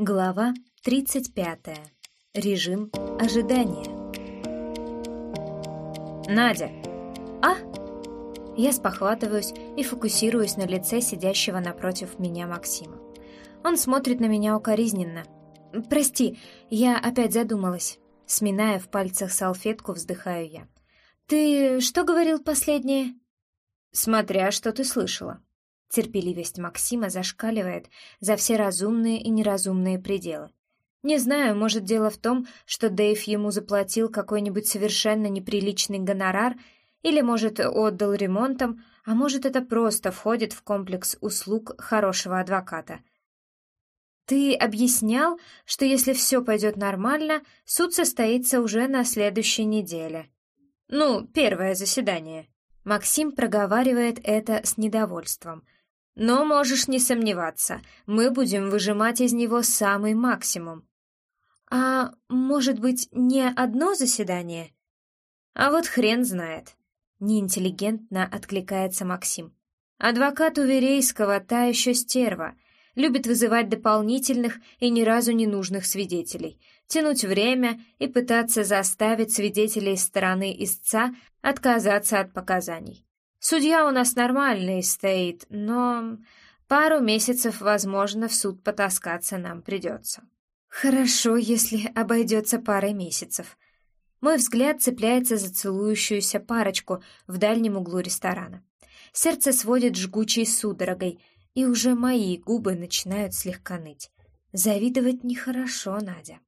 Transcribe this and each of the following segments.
Глава 35. Режим ожидания. Надя. А? Я спохватываюсь и фокусируюсь на лице сидящего напротив меня Максима. Он смотрит на меня укоризненно. «Прости, я опять задумалась». Сминая в пальцах салфетку, вздыхаю я. «Ты что говорил последнее?» «Смотря, что ты слышала». Терпеливость Максима зашкаливает за все разумные и неразумные пределы. Не знаю, может, дело в том, что Дэйв ему заплатил какой-нибудь совершенно неприличный гонорар, или, может, отдал ремонтом, а может, это просто входит в комплекс услуг хорошего адвоката. Ты объяснял, что если все пойдет нормально, суд состоится уже на следующей неделе. Ну, первое заседание. Максим проговаривает это с недовольством — но можешь не сомневаться, мы будем выжимать из него самый максимум. А может быть, не одно заседание? А вот хрен знает. Неинтеллигентно откликается Максим. Адвокат Уверейского та еще стерва, любит вызывать дополнительных и ни разу не нужных свидетелей, тянуть время и пытаться заставить свидетелей стороны истца отказаться от показаний. Судья у нас нормальный стоит, но пару месяцев, возможно, в суд потаскаться нам придется. Хорошо, если обойдется парой месяцев. Мой взгляд цепляется за целующуюся парочку в дальнем углу ресторана. Сердце сводит жгучей судорогой, и уже мои губы начинают слегка ныть. Завидовать нехорошо, Надя.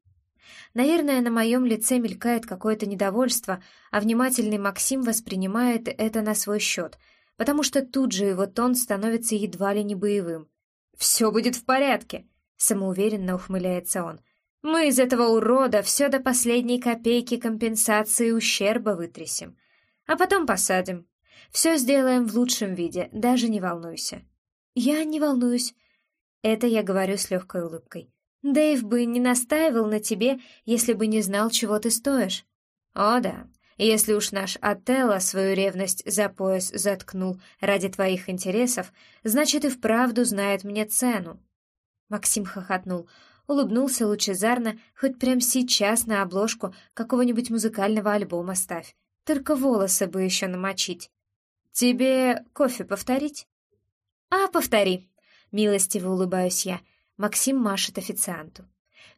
Наверное, на моем лице мелькает какое-то недовольство, а внимательный Максим воспринимает это на свой счет, потому что тут же его тон становится едва ли не боевым. «Все будет в порядке», — самоуверенно ухмыляется он. «Мы из этого урода все до последней копейки компенсации ущерба вытрясем, а потом посадим. Все сделаем в лучшем виде, даже не волнуйся». «Я не волнуюсь». Это я говорю с легкой улыбкой. Дэйв бы не настаивал на тебе, если бы не знал, чего ты стоишь. О да, если уж наш Отелло свою ревность за пояс заткнул ради твоих интересов, значит и вправду знает мне цену. Максим хохотнул, улыбнулся лучезарно, хоть прямо сейчас на обложку какого-нибудь музыкального альбома ставь. Только волосы бы еще намочить. Тебе кофе повторить? А, повтори. Милостиво улыбаюсь я, Максим машет официанту.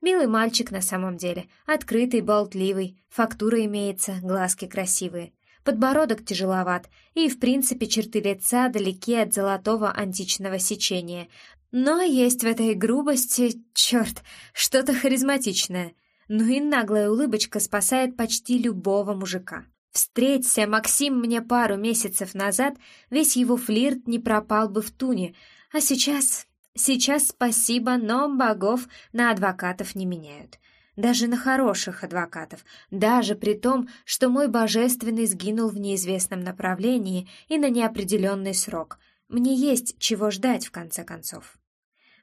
Милый мальчик на самом деле, открытый, болтливый, фактура имеется, глазки красивые. Подбородок тяжеловат, и, в принципе, черты лица далеки от золотого античного сечения. Но есть в этой грубости, черт, что-то харизматичное. Ну и наглая улыбочка спасает почти любого мужика. Встреться Максим мне пару месяцев назад, весь его флирт не пропал бы в туне, а сейчас Сейчас спасибо, но богов на адвокатов не меняют. Даже на хороших адвокатов, даже при том, что мой божественный сгинул в неизвестном направлении и на неопределенный срок. Мне есть чего ждать, в конце концов.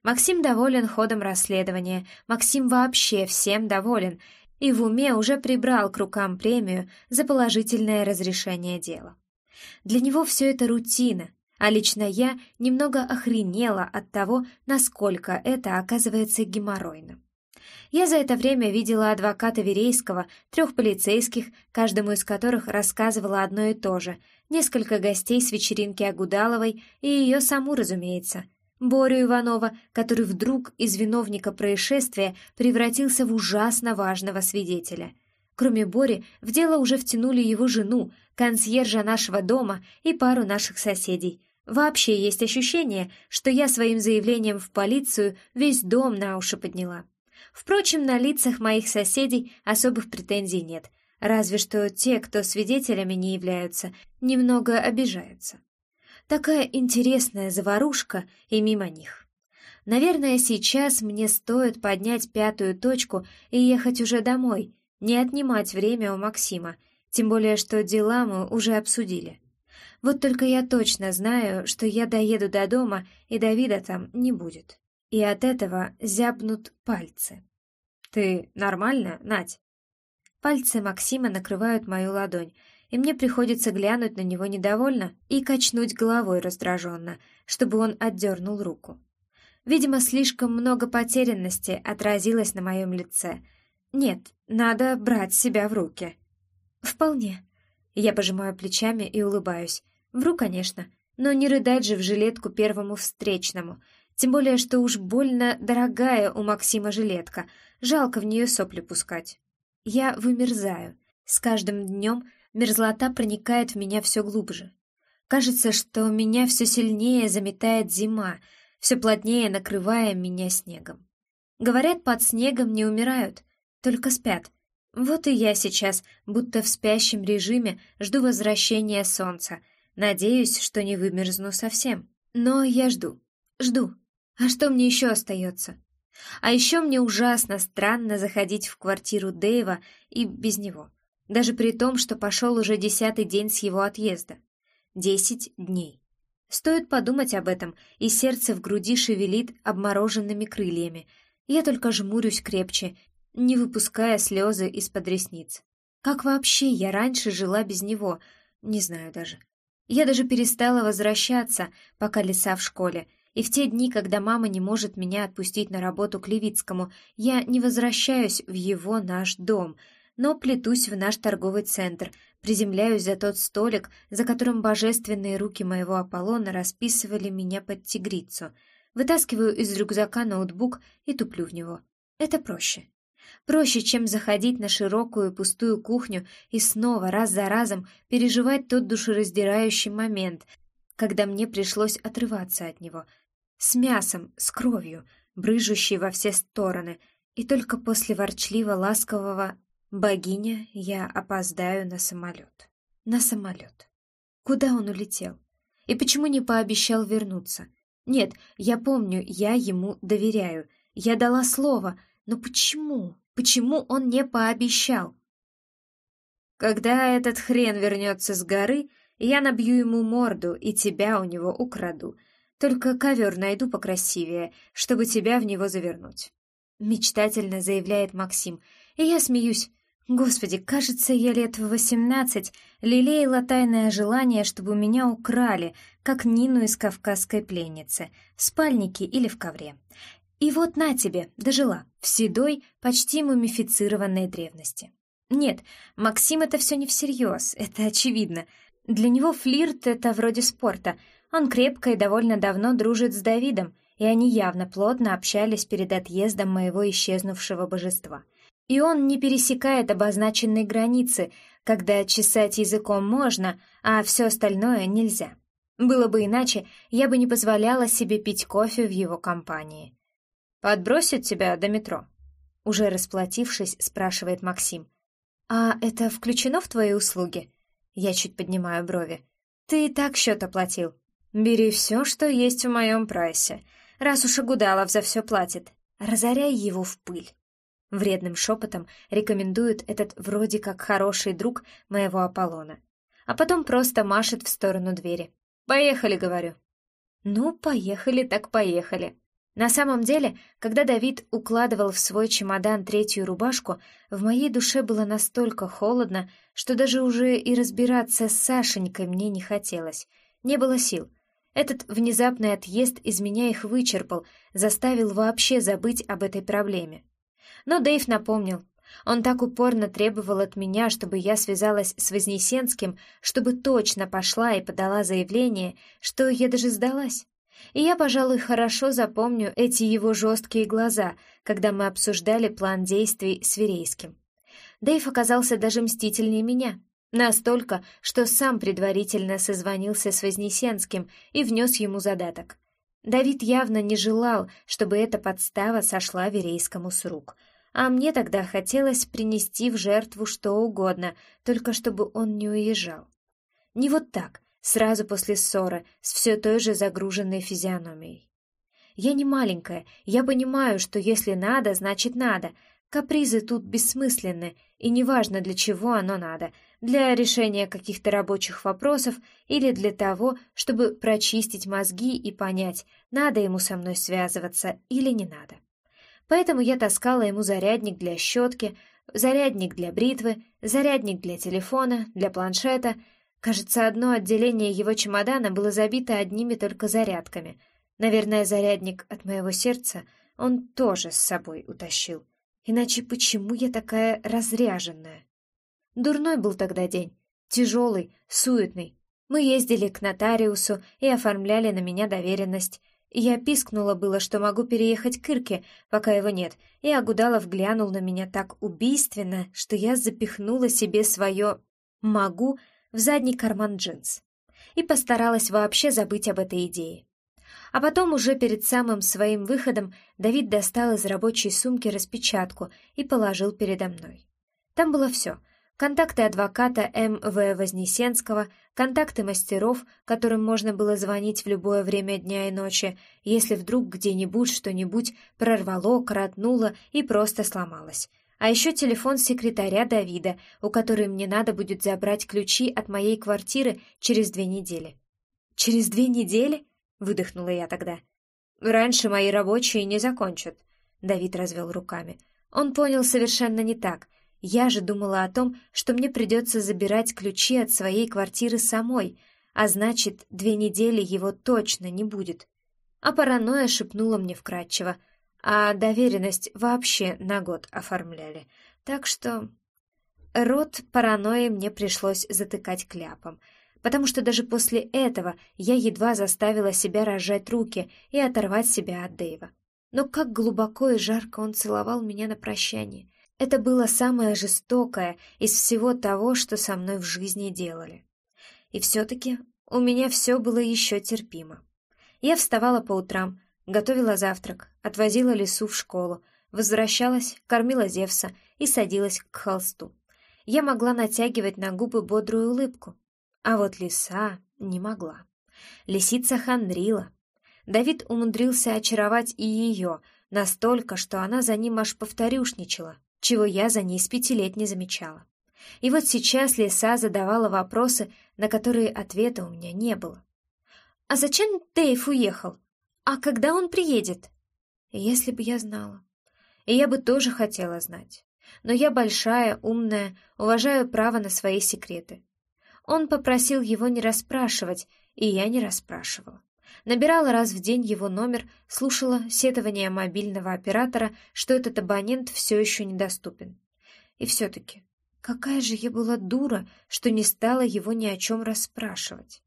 Максим доволен ходом расследования, Максим вообще всем доволен, и в уме уже прибрал к рукам премию за положительное разрешение дела. Для него все это рутина, а лично я немного охренела от того, насколько это оказывается геморройно. Я за это время видела адвоката Верейского, трех полицейских, каждому из которых рассказывала одно и то же, несколько гостей с вечеринки Агудаловой и ее саму, разумеется, Борю Иванова, который вдруг из виновника происшествия превратился в ужасно важного свидетеля. Кроме Бори, в дело уже втянули его жену, консьержа нашего дома и пару наших соседей — Вообще есть ощущение, что я своим заявлением в полицию весь дом на уши подняла. Впрочем, на лицах моих соседей особых претензий нет, разве что те, кто свидетелями не являются, немного обижаются. Такая интересная заварушка и мимо них. Наверное, сейчас мне стоит поднять пятую точку и ехать уже домой, не отнимать время у Максима, тем более что дела мы уже обсудили. Вот только я точно знаю, что я доеду до дома, и Давида там не будет. И от этого зябнут пальцы. «Ты нормально, Надь?» Пальцы Максима накрывают мою ладонь, и мне приходится глянуть на него недовольно и качнуть головой раздраженно, чтобы он отдернул руку. Видимо, слишком много потерянности отразилось на моем лице. Нет, надо брать себя в руки. Вполне. Я пожимаю плечами и улыбаюсь. Вру, конечно, но не рыдать же в жилетку первому встречному. Тем более, что уж больно дорогая у Максима жилетка. Жалко в нее сопли пускать. Я вымерзаю. С каждым днем мерзлота проникает в меня все глубже. Кажется, что меня все сильнее заметает зима, все плотнее накрывая меня снегом. Говорят, под снегом не умирают, только спят. Вот и я сейчас, будто в спящем режиме, жду возвращения солнца. Надеюсь, что не вымерзну совсем. Но я жду, жду. А что мне еще остается? А еще мне ужасно странно заходить в квартиру Дэйва и без него. Даже при том, что пошел уже десятый день с его отъезда. Десять дней. Стоит подумать об этом, и сердце в груди шевелит обмороженными крыльями. Я только жмурюсь крепче, не выпуская слезы из-под ресниц. Как вообще я раньше жила без него, не знаю даже. Я даже перестала возвращаться, пока леса в школе, и в те дни, когда мама не может меня отпустить на работу к Левицкому, я не возвращаюсь в его наш дом, но плетусь в наш торговый центр, приземляюсь за тот столик, за которым божественные руки моего Аполлона расписывали меня под тигрицу, вытаскиваю из рюкзака ноутбук и туплю в него. Это проще. Проще, чем заходить на широкую пустую кухню и снова раз за разом переживать тот душераздирающий момент, когда мне пришлось отрываться от него. С мясом, с кровью, брыжущей во все стороны, и только после ворчливо-ласкового «богиня» я опоздаю на самолет. На самолет. Куда он улетел? И почему не пообещал вернуться? Нет, я помню, я ему доверяю. Я дала слово, но почему? Почему он не пообещал? Когда этот хрен вернется с горы, я набью ему морду и тебя у него украду. Только ковер найду покрасивее, чтобы тебя в него завернуть. Мечтательно заявляет Максим, и я смеюсь. Господи, кажется, я лет в восемнадцать лелеяла тайное желание, чтобы меня украли, как Нину из «Кавказской пленницы», в спальнике или в ковре. И вот на тебе, дожила, в седой, почти мумифицированной древности. Нет, Максим это все не всерьез, это очевидно. Для него флирт — это вроде спорта. Он крепко и довольно давно дружит с Давидом, и они явно плотно общались перед отъездом моего исчезнувшего божества. И он не пересекает обозначенной границы, когда чесать языком можно, а все остальное нельзя. Было бы иначе, я бы не позволяла себе пить кофе в его компании. «Подбросит тебя до метро?» Уже расплатившись, спрашивает Максим. «А это включено в твои услуги?» Я чуть поднимаю брови. «Ты и так счет оплатил. Бери все, что есть в моем прайсе. Раз уж Агудалов за все платит, разоряй его в пыль». Вредным шепотом рекомендует этот вроде как хороший друг моего Аполлона. А потом просто машет в сторону двери. «Поехали», — говорю. «Ну, поехали так поехали». На самом деле, когда Давид укладывал в свой чемодан третью рубашку, в моей душе было настолько холодно, что даже уже и разбираться с Сашенькой мне не хотелось. Не было сил. Этот внезапный отъезд из меня их вычерпал, заставил вообще забыть об этой проблеме. Но Дэйв напомнил. Он так упорно требовал от меня, чтобы я связалась с Вознесенским, чтобы точно пошла и подала заявление, что я даже сдалась. И я, пожалуй, хорошо запомню эти его жесткие глаза, когда мы обсуждали план действий с Верейским. Дэйв оказался даже мстительнее меня. Настолько, что сам предварительно созвонился с Вознесенским и внес ему задаток. Давид явно не желал, чтобы эта подстава сошла Верейскому с рук. А мне тогда хотелось принести в жертву что угодно, только чтобы он не уезжал. Не вот так, сразу после ссоры, с все той же загруженной физиономией. Я не маленькая, я понимаю, что если надо, значит надо. Капризы тут бессмысленны, и неважно, для чего оно надо, для решения каких-то рабочих вопросов или для того, чтобы прочистить мозги и понять, надо ему со мной связываться или не надо. Поэтому я таскала ему зарядник для щетки, зарядник для бритвы, зарядник для телефона, для планшета — Кажется, одно отделение его чемодана было забито одними только зарядками. Наверное, зарядник от моего сердца он тоже с собой утащил. Иначе почему я такая разряженная? Дурной был тогда день. Тяжелый, суетный. Мы ездили к нотариусу и оформляли на меня доверенность. Я пискнула было, что могу переехать к Ирке, пока его нет, и Агудалов глянул на меня так убийственно, что я запихнула себе свое «могу» в задний карман джинс и постаралась вообще забыть об этой идее. А потом уже перед самым своим выходом Давид достал из рабочей сумки распечатку и положил передо мной. Там было все — контакты адвоката М.В. Вознесенского, контакты мастеров, которым можно было звонить в любое время дня и ночи, если вдруг где-нибудь что-нибудь прорвало, коротнуло и просто сломалось. А еще телефон секретаря Давида, у которой мне надо будет забрать ключи от моей квартиры через две недели. «Через две недели?» — выдохнула я тогда. «Раньше мои рабочие не закончат», — Давид развел руками. Он понял совершенно не так — я же думала о том, что мне придется забирать ключи от своей квартиры самой, а значит, две недели его точно не будет. А паранойя шепнула мне вкратчиво, а доверенность вообще на год оформляли. Так что... Рот паранойи мне пришлось затыкать кляпом, потому что даже после этого я едва заставила себя разжать руки и оторвать себя от Дэйва. Но как глубоко и жарко он целовал меня на прощание — это было самое жестокое из всего того, что со мной в жизни делали. И все-таки у меня все было еще терпимо. Я вставала по утрам, готовила завтрак, отвозила лису в школу, возвращалась, кормила Зевса и садилась к холсту. Я могла натягивать на губы бодрую улыбку, а вот лиса не могла. Лисица хандрила. Давид умудрился очаровать и ее настолько, что она за ним аж повторюшничала, чего я за ней с пяти лет не замечала. И вот сейчас Лиса задавала вопросы, на которые ответа у меня не было. «А зачем Дэйв уехал? А когда он приедет?» Если бы я знала. И я бы тоже хотела знать. Но я большая, умная, уважаю право на свои секреты. Он попросил его не расспрашивать, и я не расспрашивала. Набирала раз в день его номер, слушала сетования мобильного оператора, что этот абонент все еще недоступен. И все-таки, какая же я была дура, что не стала его ни о чем расспрашивать.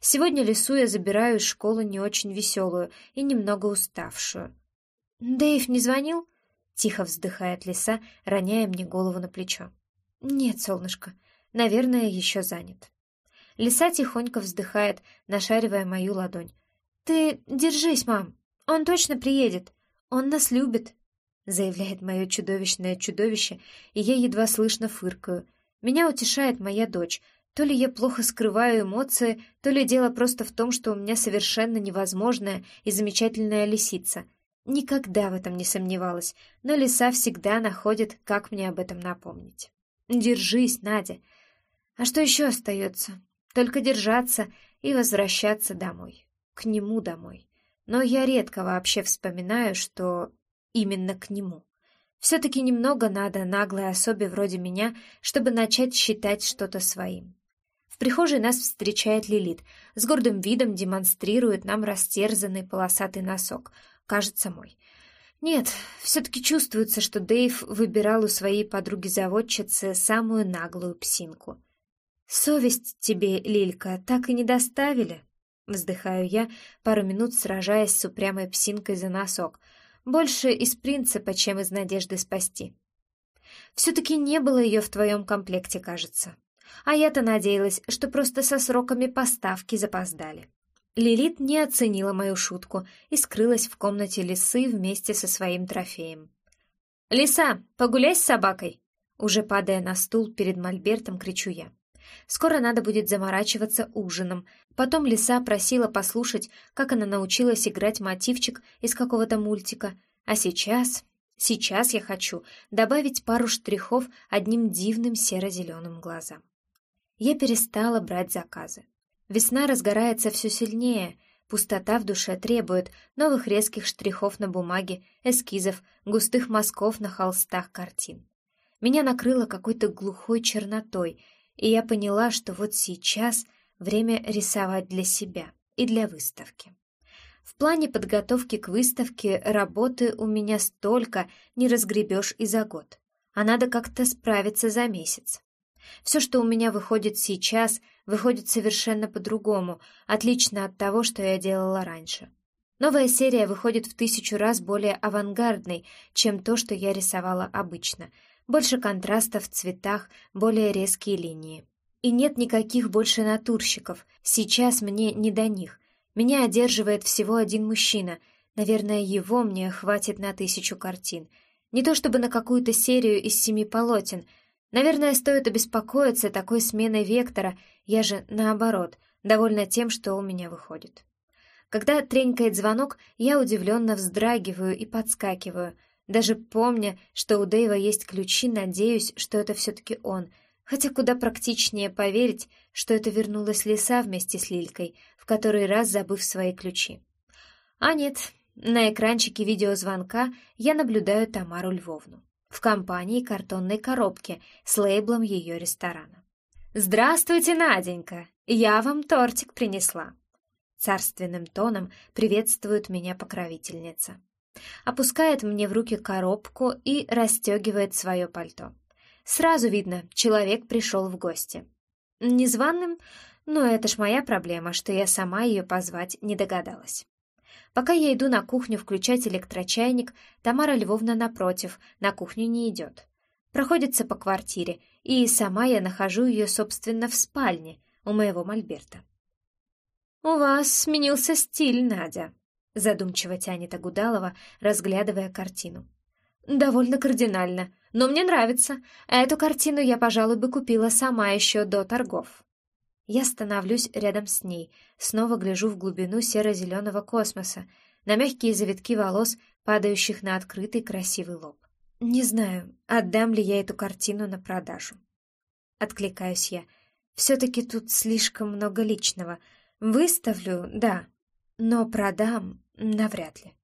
Сегодня Лису я забираю из школы не очень веселую и немного уставшую. «Дэйв не звонил?» — тихо вздыхает Лиса, роняя мне голову на плечо. «Нет, солнышко, наверное, еще занят». Лиса тихонько вздыхает, нашаривая мою ладонь. «Ты держись, мам, он точно приедет, он нас любит», заявляет мое чудовищное чудовище, и я едва слышно фыркаю. Меня утешает моя дочь. То ли я плохо скрываю эмоции, то ли дело просто в том, что у меня совершенно невозможная и замечательная лисица. Никогда в этом не сомневалась, но лиса всегда находит, как мне об этом напомнить. Держись, Надя. А что еще остается? Только держаться и возвращаться домой. К нему домой. Но я редко вообще вспоминаю, что именно к нему. Все-таки немного надо наглой особе вроде меня, чтобы начать считать что-то своим. В прихожей нас встречает Лилит, с гордым видом демонстрирует нам растерзанный полосатый носок, кажется мой. Нет, все-таки чувствуется, что Дэйв выбирал у своей подруги-заводчицы самую наглую псинку. «Совесть тебе, Лилька, так и не доставили?» Вздыхаю я, пару минут сражаясь с упрямой псинкой за носок. Больше из принципа, чем из надежды спасти. Все-таки не было ее в твоем комплекте, кажется. А я-то надеялась, что просто со сроками поставки запоздали. Лилит не оценила мою шутку и скрылась в комнате лисы вместе со своим трофеем. «Лиса, погуляй с собакой!» Уже падая на стул перед мольбертом, кричу я. Скоро надо будет заморачиваться ужином. Потом Лиса просила послушать, как она научилась играть мотивчик из какого-то мультика. А сейчас... Сейчас я хочу добавить пару штрихов одним дивным серо-зеленым глазам. Я перестала брать заказы. Весна разгорается все сильнее, пустота в душе требует новых резких штрихов на бумаге, эскизов, густых мазков на холстах картин. Меня накрыло какой-то глухой чернотой — и я поняла, что вот сейчас время рисовать для себя и для выставки. В плане подготовки к выставке работы у меня столько не разгребешь и за год, а надо как-то справиться за месяц. Все, что у меня выходит сейчас, выходит совершенно по-другому, отлично от того, что я делала раньше. Новая серия выходит в тысячу раз более авангардной, чем то, что я рисовала обычно. Больше контрастов в цветах, более резкие линии. И нет никаких больше натурщиков. Сейчас мне не до них. Меня одерживает всего один мужчина. Наверное, его мне хватит на тысячу картин. Не то чтобы на какую-то серию из семи полотен. Наверное, стоит обеспокоиться такой сменой вектора. Я же, наоборот, довольна тем, что у меня выходит. Когда тренькает звонок, я удивленно вздрагиваю и подскакиваю. Даже помня, что у Дэйва есть ключи, надеюсь, что это все-таки он. Хотя куда практичнее поверить, что это вернулась лиса вместе с Лилькой, в который раз забыв свои ключи. А нет, на экранчике видеозвонка я наблюдаю Тамару Львовну в компании картонной коробки с лейблом ее ресторана. «Здравствуйте, Наденька! Я вам тортик принесла!» Царственным тоном приветствует меня покровительница. Опускает мне в руки коробку и расстегивает свое пальто. Сразу видно, человек пришел в гости. Незваным, но это ж моя проблема, что я сама ее позвать не догадалась. Пока я иду на кухню включать электрочайник, Тамара Львовна напротив, на кухню не идет. Проходится по квартире, и сама я нахожу ее, собственно, в спальне у моего мольберта. «У вас сменился стиль, Надя», — задумчиво тянет Агудалова, разглядывая картину. «Довольно кардинально, но мне нравится. Эту картину я, пожалуй, бы купила сама еще до торгов». Я становлюсь рядом с ней, снова гляжу в глубину серо-зеленого космоса, на мягкие завитки волос, падающих на открытый красивый лоб. Не знаю, отдам ли я эту картину на продажу. Откликаюсь я. Все-таки тут слишком много личного — Выставлю, да, но продам навряд ли.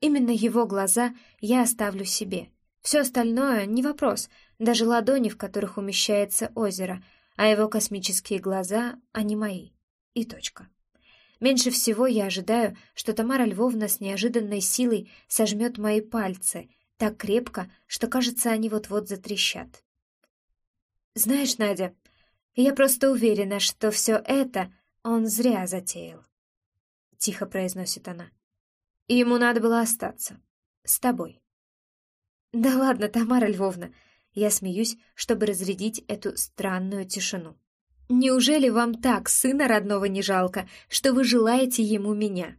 Именно его глаза я оставлю себе. Все остальное — не вопрос, даже ладони, в которых умещается озеро, а его космические глаза — они мои. И точка. Меньше всего я ожидаю, что Тамара Львовна с неожиданной силой сожмет мои пальцы, так крепко, что, кажется, они вот-вот затрещат. Знаешь, Надя, я просто уверена, что все это он зря затеял. Тихо произносит она. Ему надо было остаться. С тобой. Да ладно, Тамара Львовна. Я смеюсь, чтобы разрядить эту странную тишину. Неужели вам так сына родного не жалко, что вы желаете ему меня?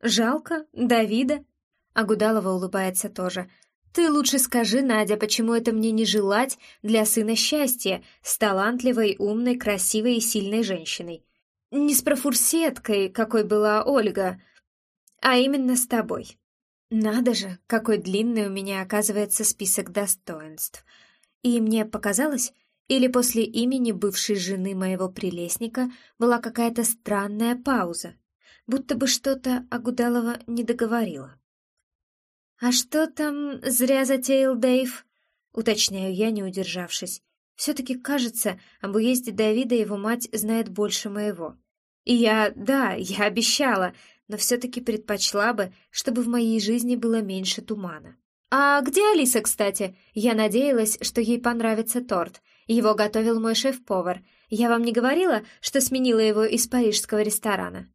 Жалко? Давида? Агудалова улыбается тоже. Ты лучше скажи, Надя, почему это мне не желать для сына счастья с талантливой, умной, красивой и сильной женщиной? Не с профурсеткой, какой была Ольга, а именно с тобой. Надо же, какой длинный у меня оказывается список достоинств. И мне показалось, или после имени бывшей жены моего прелестника была какая-то странная пауза, будто бы что-то Агудалова не договорила. «А что там зря затеял Дэйв?» — уточняю я, не удержавшись. Все-таки кажется, об уезде Давида его мать знает больше моего. И я, да, я обещала, но все-таки предпочла бы, чтобы в моей жизни было меньше тумана. «А где Алиса, кстати? Я надеялась, что ей понравится торт. Его готовил мой шеф-повар. Я вам не говорила, что сменила его из парижского ресторана?»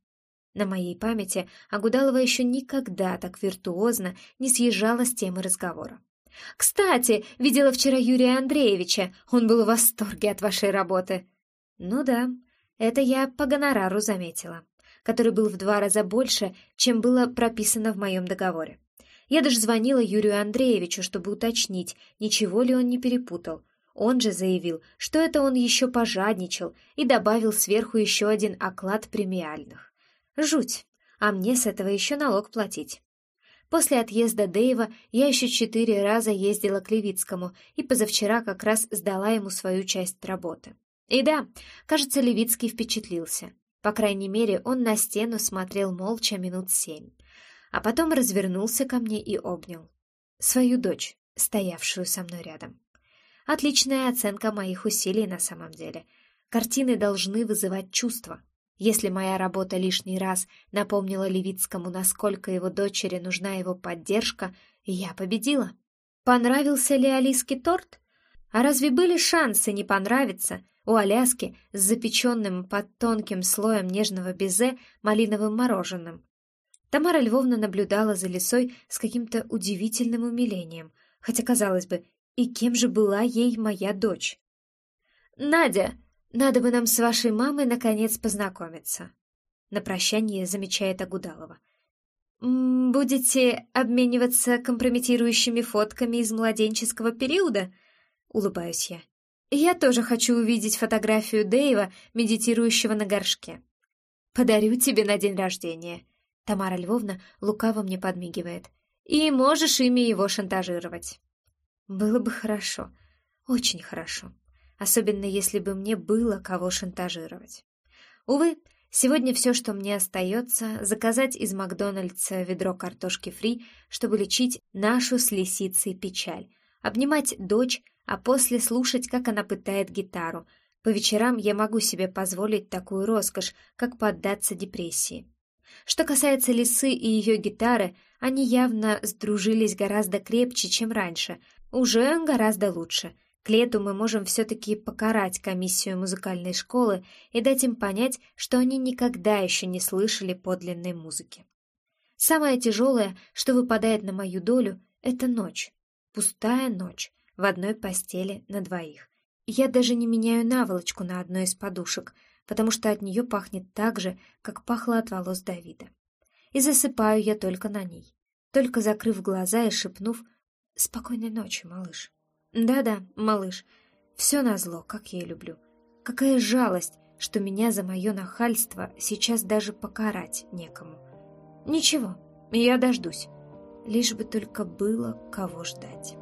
На моей памяти Агудалова еще никогда так виртуозно не съезжала с темы разговора. «Кстати, видела вчера Юрия Андреевича. Он был в восторге от вашей работы». «Ну да, это я по гонорару заметила, который был в два раза больше, чем было прописано в моем договоре. Я даже звонила Юрию Андреевичу, чтобы уточнить, ничего ли он не перепутал. Он же заявил, что это он еще пожадничал и добавил сверху еще один оклад премиальных. Жуть, а мне с этого еще налог платить. После отъезда Дэйва я еще четыре раза ездила к Левицкому и позавчера как раз сдала ему свою часть работы. И да, кажется, Левицкий впечатлился. По крайней мере, он на стену смотрел молча минут семь, а потом развернулся ко мне и обнял. Свою дочь, стоявшую со мной рядом. Отличная оценка моих усилий на самом деле. Картины должны вызывать чувства. Если моя работа лишний раз напомнила Левицкому, насколько его дочери нужна его поддержка, я победила. Понравился ли Алиске торт? А разве были шансы не понравиться у Аляски с запеченным под тонким слоем нежного безе малиновым мороженым? Тамара Львовна наблюдала за лисой с каким-то удивительным умилением, хотя, казалось бы, и кем же была ей моя дочь? «Надя, надо бы нам с вашей мамой наконец познакомиться», — на прощание замечает Агудалова. «Будете обмениваться компрометирующими фотками из младенческого периода?» — улыбаюсь я. «Я тоже хочу увидеть фотографию Дэйва, медитирующего на горшке. Подарю тебе на день рождения». Тамара Львовна лукаво мне подмигивает. «И можешь ими его шантажировать». Было бы хорошо, очень хорошо, особенно если бы мне было кого шантажировать. Увы, сегодня все, что мне остается, заказать из Макдональдса ведро картошки фри, чтобы лечить нашу с лисицей печаль, обнимать дочь, а после слушать, как она пытает гитару. По вечерам я могу себе позволить такую роскошь, как поддаться депрессии. Что касается лисы и ее гитары, они явно сдружились гораздо крепче, чем раньше — уже гораздо лучше. К лету мы можем все-таки покарать комиссию музыкальной школы и дать им понять, что они никогда еще не слышали подлинной музыки. Самое тяжелое, что выпадает на мою долю, это ночь. Пустая ночь в одной постели на двоих. Я даже не меняю наволочку на одной из подушек, потому что от нее пахнет так же, как пахло от волос Давида. И засыпаю я только на ней, только закрыв глаза и шепнув Спокойной ночи, малыш. Да-да, малыш. Все назло, как я и люблю. Какая жалость, что меня за мое нахальство сейчас даже покарать некому. Ничего, я дождусь. Лишь бы только было кого ждать.